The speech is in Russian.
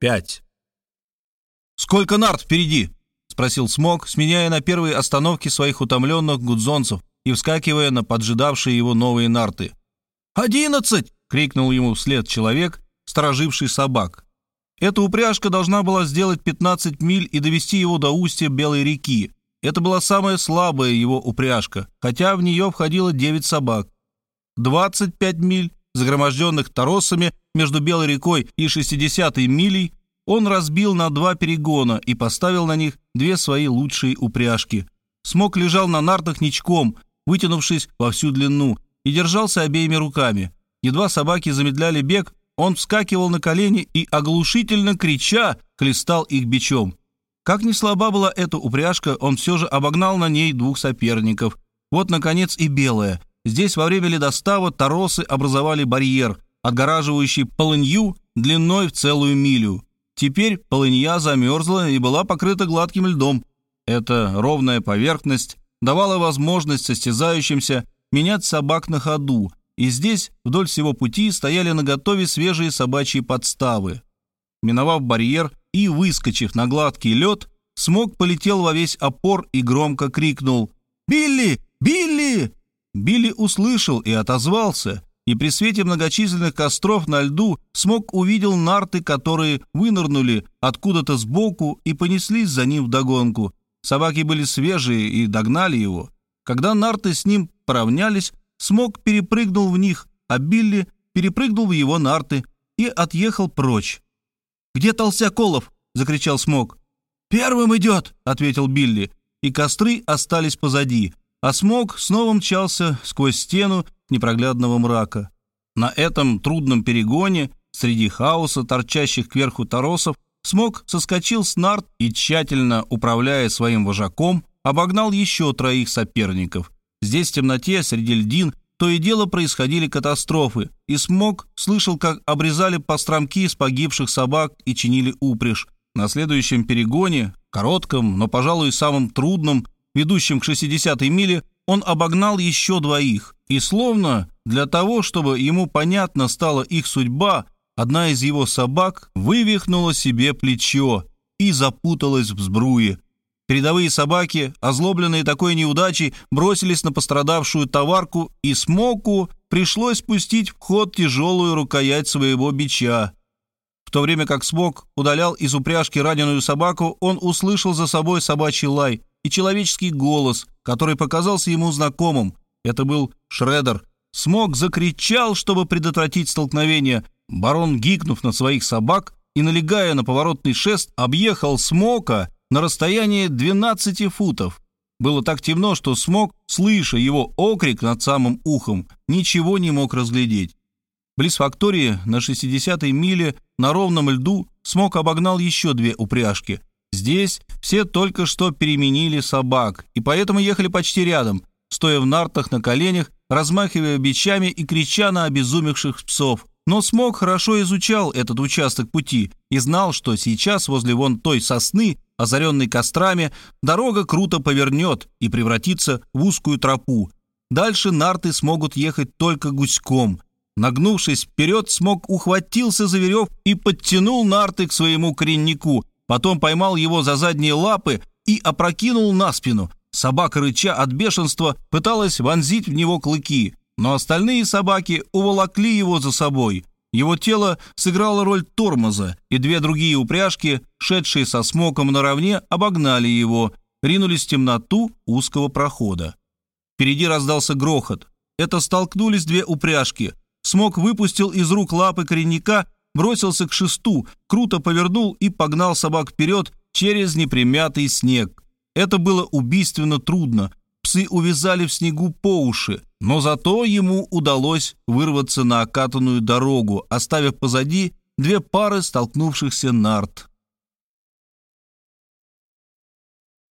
5. «Сколько нарт впереди?» — спросил Смок, сменяя на первой остановке своих утомленных гудзонцев и вскакивая на поджидавшие его новые нарты. «Одиннадцать!» — крикнул ему вслед человек, стороживший собак. Эта упряжка должна была сделать 15 миль и довести его до устья Белой реки. Это была самая слабая его упряжка, хотя в нее входило 9 собак. 25 миль, загроможденных торосами между Белой рекой и 60-й милей, он разбил на два перегона и поставил на них две свои лучшие упряжки. Смок лежал на нартах ничком, вытянувшись во всю длину, и держался обеими руками. Едва собаки замедляли бег, он вскакивал на колени и, оглушительно крича, хлестал их бичом. Как ни слаба была эта упряжка, он все же обогнал на ней двух соперников. Вот, наконец, и белая. Здесь во время ледостава торосы образовали барьер, отгораживающий полынью длиной в целую милю. Теперь полынья замерзла и была покрыта гладким льдом. Эта ровная поверхность давала возможность состязающимся менять собак на ходу, и здесь вдоль всего пути стояли наготове свежие собачьи подставы. Миновав барьер и выскочив на гладкий лед, Смог полетел во весь опор и громко крикнул «Билли! Билли!». Билли услышал и отозвался, и при свете многочисленных костров на льду Смог увидел нарты, которые вынырнули откуда-то сбоку и понеслись за ним вдогонку. Собаки были свежие и догнали его. Когда нарты с ним поравнялись, Смок перепрыгнул в них, а Билли перепрыгнул в его нарты и отъехал прочь. «Где Толстяколов?» — закричал Смок. «Первым идет!» — ответил Билли, и костры остались позади, а Смок снова мчался сквозь стену непроглядного мрака. На этом трудном перегоне, среди хаоса, торчащих кверху торосов, Смок соскочил с нарт и, тщательно управляя своим вожаком, обогнал еще троих соперников — Здесь в темноте, среди льдин, то и дело происходили катастрофы, и Смог слышал, как обрезали постромки с погибших собак и чинили упряжь. На следующем перегоне, коротком, но, пожалуй, самым трудном, ведущем к 60-й миле, он обогнал еще двоих. И словно для того, чтобы ему понятно стала их судьба, одна из его собак вывихнула себе плечо и запуталась в сбруе. Передовые собаки, озлобленные такой неудачей, бросились на пострадавшую товарку, и Смоку пришлось спустить в ход тяжелую рукоять своего бича. В то время как Смок удалял из упряжки раненую собаку, он услышал за собой собачий лай и человеческий голос, который показался ему знакомым. Это был Шредер. Смок закричал, чтобы предотвратить столкновение. Барон, гикнув на своих собак и налегая на поворотный шест, объехал Смока — на расстоянии 12 футов. Было так темно, что смог, слыша его окрик над самым ухом, ничего не мог разглядеть. Близ фактории на 60-й миле на ровном льду смог обогнал еще две упряжки. Здесь все только что переменили собак, и поэтому ехали почти рядом, стоя в нартах на коленях, размахивая бичами и крича на обезумевших псов. Но Смог хорошо изучал этот участок пути и знал, что сейчас возле вон той сосны озаренный кострами, дорога круто повернет и превратится в узкую тропу. Дальше нарты смогут ехать только гуськом. Нагнувшись вперед, смог ухватился за верев и подтянул нарты к своему кореннику, потом поймал его за задние лапы и опрокинул на спину. Собака, рыча от бешенства, пыталась вонзить в него клыки, но остальные собаки уволокли его за собой. Его тело сыграло роль тормоза, и две другие упряжки, шедшие со смоком наравне, обогнали его, ринулись в темноту узкого прохода. Впереди раздался грохот. Это столкнулись две упряжки. Смок выпустил из рук лапы коренника, бросился к шесту, круто повернул и погнал собак вперед через непримятый снег. Это было убийственно трудно. Псы увязали в снегу по уши. Но зато ему удалось вырваться на окатанную дорогу, оставив позади две пары столкнувшихся нарт.